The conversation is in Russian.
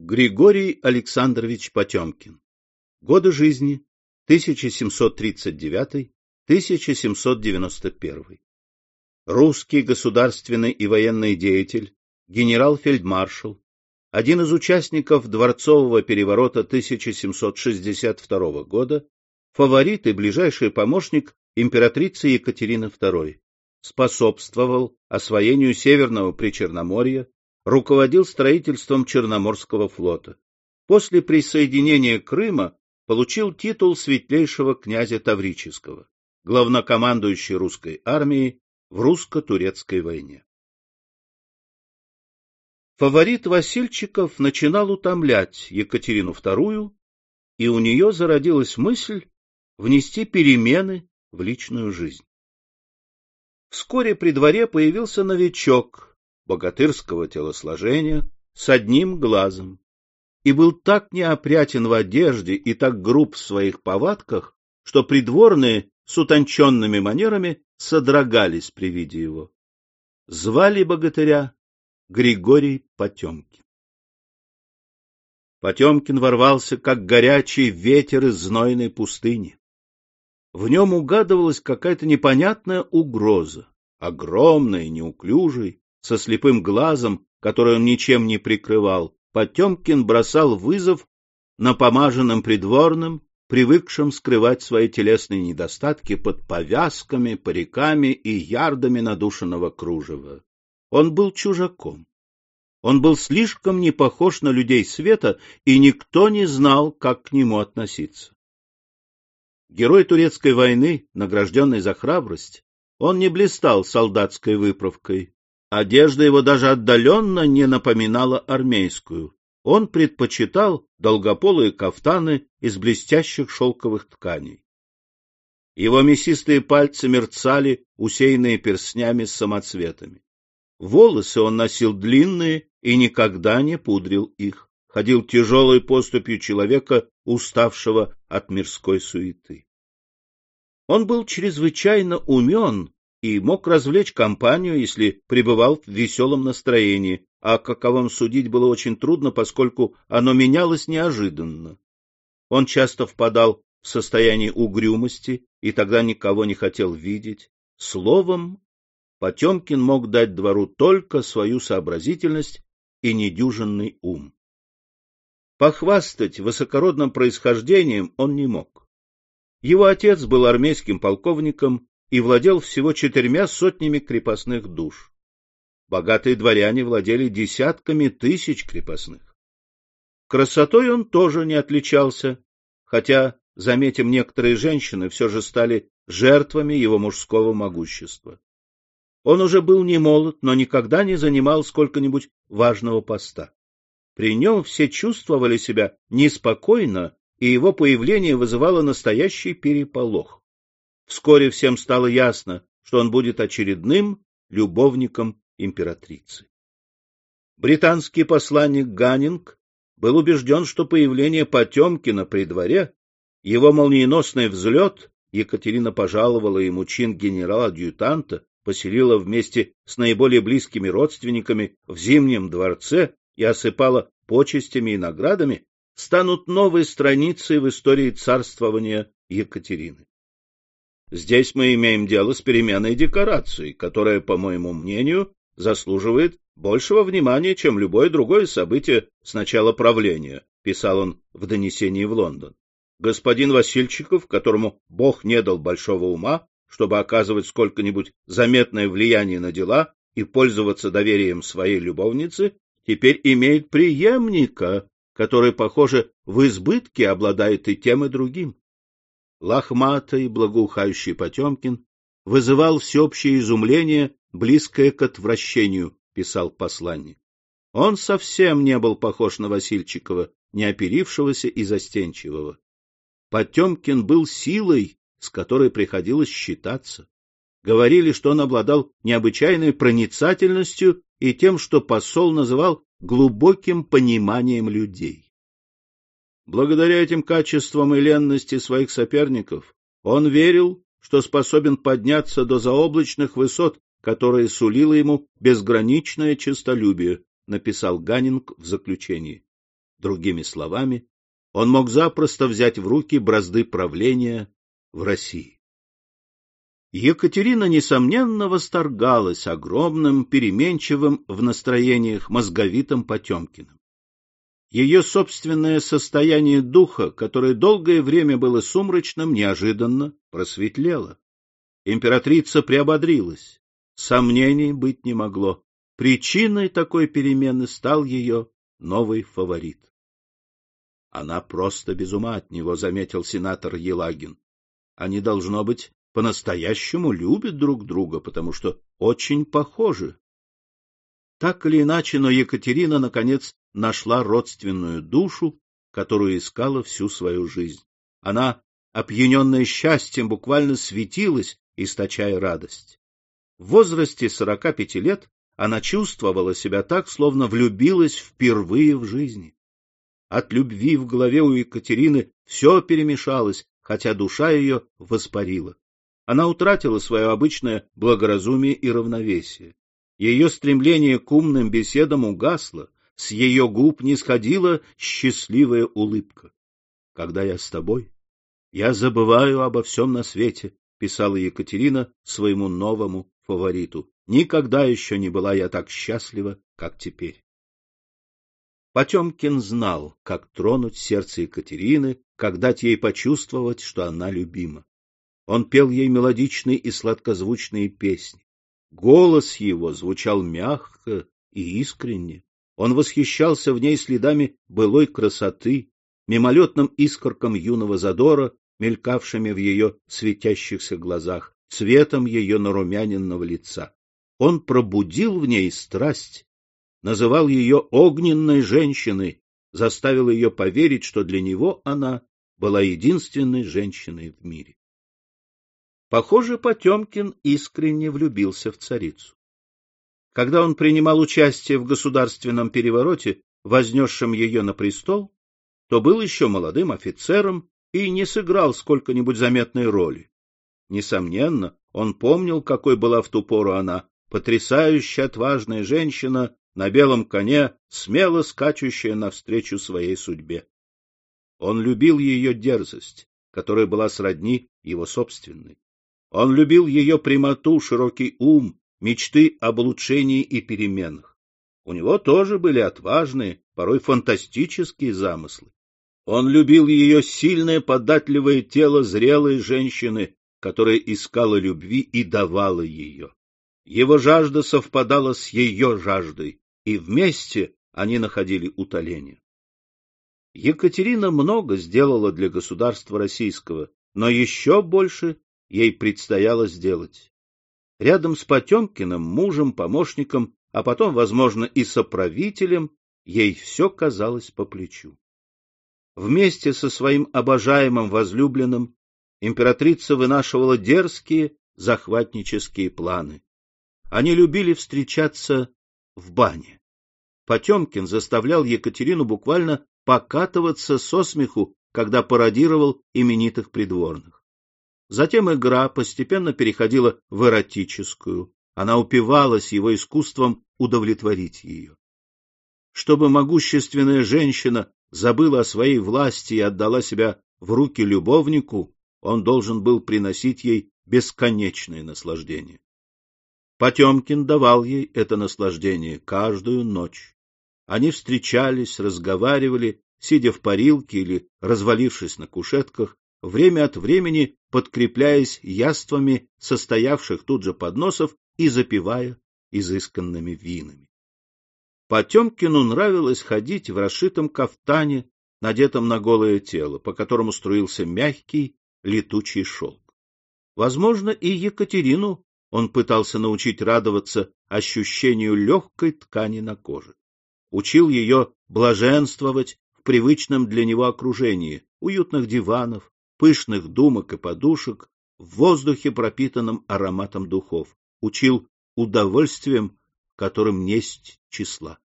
Григорий Александрович Потемкин. Годы жизни 1739-1791. Русский государственный и военный деятель, генерал-фельдмаршал, один из участников дворцового переворота 1762 года, фаворит и ближайший помощник императрицы Екатерины II, способствовал освоению Северного Причерноморья, руководил строительством Черноморского флота. После присоединения Крыма получил титул светлейшего князя Таврического, главнокомандующий русской армией в русско-турецкой войне. Фаворит Васильчиков начинал утомлять Екатерину II, и у нее зародилась мысль внести перемены в личную жизнь. Вскоре при дворе появился новичок, богатырского телосложения, с одним глазом, и был так неопрятен в одежде и так груб в своих повадках, что придворные с утонченными манерами содрогались при виде его. Звали богатыря Григорий Потемкин. Потемкин ворвался, как горячий ветер из знойной пустыни. В нем угадывалась какая-то непонятная угроза, огромная, неуклюжий, со слепым глазом, который он ничем не прикрывал, Потемкин бросал вызов напомаженным придворным, привыкшим скрывать свои телесные недостатки под повязками, париками и ярдами надушенного кружева. Он был чужаком. Он был слишком не похож на людей света, и никто не знал, как к нему относиться. Герой турецкой войны, награжденный за храбрость, он не блистал солдатской выправкой, Одежда его даже отдаленно не напоминала армейскую. Он предпочитал долгополые кафтаны из блестящих шелковых тканей. Его мясистые пальцы мерцали, усеянные перстнями с самоцветами. Волосы он носил длинные и никогда не пудрил их. Ходил тяжелой поступью человека, уставшего от мирской суеты. Он был чрезвычайно умен и мог развлечь компанию, если пребывал в веселом настроении, а каковом судить было очень трудно, поскольку оно менялось неожиданно. Он часто впадал в состояние угрюмости и тогда никого не хотел видеть. Словом, Потемкин мог дать двору только свою сообразительность и недюжинный ум. Похвастать высокородным происхождением он не мог. Его отец был армейским полковником и владел всего четырьмя сотнями крепостных душ. Богатые дворяне владели десятками тысяч крепостных. Красотой он тоже не отличался, хотя, заметим, некоторые женщины все же стали жертвами его мужского могущества. Он уже был не молод, но никогда не занимал сколько-нибудь важного поста. При нем все чувствовали себя неспокойно, и его появление вызывало настоящий переполох. Вскоре всем стало ясно, что он будет очередным любовником императрицы. Британский посланник Ганнинг был убежден, что появление Потемкина при дворе, его молниеносный взлет, Екатерина пожаловала ему чин генерала-адъютанта, поселила вместе с наиболее близкими родственниками в Зимнем дворце и осыпала почестями и наградами, станут новой страницей в истории царствования Екатерины. Здесь мы имеем дело с переменой декораций, которая, по моему мнению, заслуживает большего внимания, чем любое другое событие с начала правления, писал он в донесении в Лондон. Господин Васильчиков, которому Бог не дал большого ума, чтобы оказывать сколько-нибудь заметное влияние на дела и пользоваться доверием своей любовницы, теперь имеет преемника, который, похоже, в избытке обладает и тем, и другим лохматый, благоухающий Потемкин, вызывал всеобщее изумление, близкое к отвращению, писал посланник. Он совсем не был похож на Васильчикова, не оперившегося и застенчивого. Потемкин был силой, с которой приходилось считаться. Говорили, что он обладал необычайной проницательностью и тем, что посол называл глубоким пониманием людей. Благодаря этим качествам и ленности своих соперников он верил, что способен подняться до заоблачных высот, которые сулило ему безграничное честолюбие, написал Ганнинг в заключении. Другими словами, он мог запросто взять в руки бразды правления в России. Екатерина, несомненно, восторгалась огромным, переменчивым в настроениях мозговитым Потемкиным. Ее собственное состояние духа, которое долгое время было сумрачным, неожиданно просветлело. Императрица приободрилась. Сомнений быть не могло. Причиной такой перемены стал ее новый фаворит. Она просто без ума от него, заметил сенатор Елагин. Они, должно быть, по-настоящему любят друг друга, потому что очень похожи. Так или иначе, но Екатерина, наконец, нашла родственную душу, которую искала всю свою жизнь. Она, опьяненная счастьем, буквально светилась, источая радость. В возрасте сорока пяти лет она чувствовала себя так, словно влюбилась впервые в жизни. От любви в голове у Екатерины все перемешалось, хотя душа ее воспарила. Она утратила свое обычное благоразумие и равновесие. Ее стремление к умным беседам угасло, с ее губ не сходила счастливая улыбка. — Когда я с тобой, я забываю обо всем на свете, — писала Екатерина своему новому фавориту. — Никогда еще не была я так счастлива, как теперь. Потемкин знал, как тронуть сердце Екатерины, как дать ей почувствовать, что она любима. Он пел ей мелодичные и сладкозвучные песни. Голос его звучал мягко и искренне. Он восхищался в ней следами былой красоты, мимолетным искорком юного задора, мелькавшими в ее светящихся глазах, цветом ее нарумяненного лица. Он пробудил в ней страсть, называл ее огненной женщиной, заставил ее поверить, что для него она была единственной женщиной в мире. Похоже, Потемкин искренне влюбился в царицу. Когда он принимал участие в государственном перевороте, вознесшем ее на престол, то был еще молодым офицером и не сыграл сколько-нибудь заметной роли. Несомненно, он помнил, какой была в ту пору она, потрясающая отважная женщина на белом коне, смело скачущая навстречу своей судьбе. Он любил ее дерзость, которая была сродни его собственной. Он любил ее прямоту, широкий ум, мечты об улучшении и переменах. У него тоже были отважные, порой фантастические замыслы. Он любил ее сильное податливое тело зрелой женщины, которая искала любви и давала ее. Его жажда совпадала с ее жаждой, и вместе они находили утоление. Екатерина много сделала для государства российского, но еще больше ей предстояло сделать. Рядом с Потемкиным, мужем, помощником, а потом, возможно, и соправителем, ей все казалось по плечу. Вместе со своим обожаемым возлюбленным императрица вынашивала дерзкие захватнические планы. Они любили встречаться в бане. Потемкин заставлял Екатерину буквально покатываться со смеху, когда пародировал именитых придворных. Затем игра постепенно переходила в эротическую. Она упивалась его искусством удовлетворить ее. Чтобы могущественная женщина забыла о своей власти и отдала себя в руки любовнику, он должен был приносить ей бесконечное наслаждение. Потемкин давал ей это наслаждение каждую ночь. Они встречались, разговаривали, сидя в парилке или развалившись на кушетках, время от времени подкрепляясь яствами состоявших тут же подносов и запивая изысканными винами. Потемкину нравилось ходить в расшитом кафтане, надетом на голое тело, по которому струился мягкий летучий шелк. Возможно, и Екатерину он пытался научить радоваться ощущению легкой ткани на коже. Учил ее блаженствовать в привычном для него окружении, уютных диванов, пышных думок и подушек, в воздухе, пропитанном ароматом духов, учил удовольствием, которым несть числа.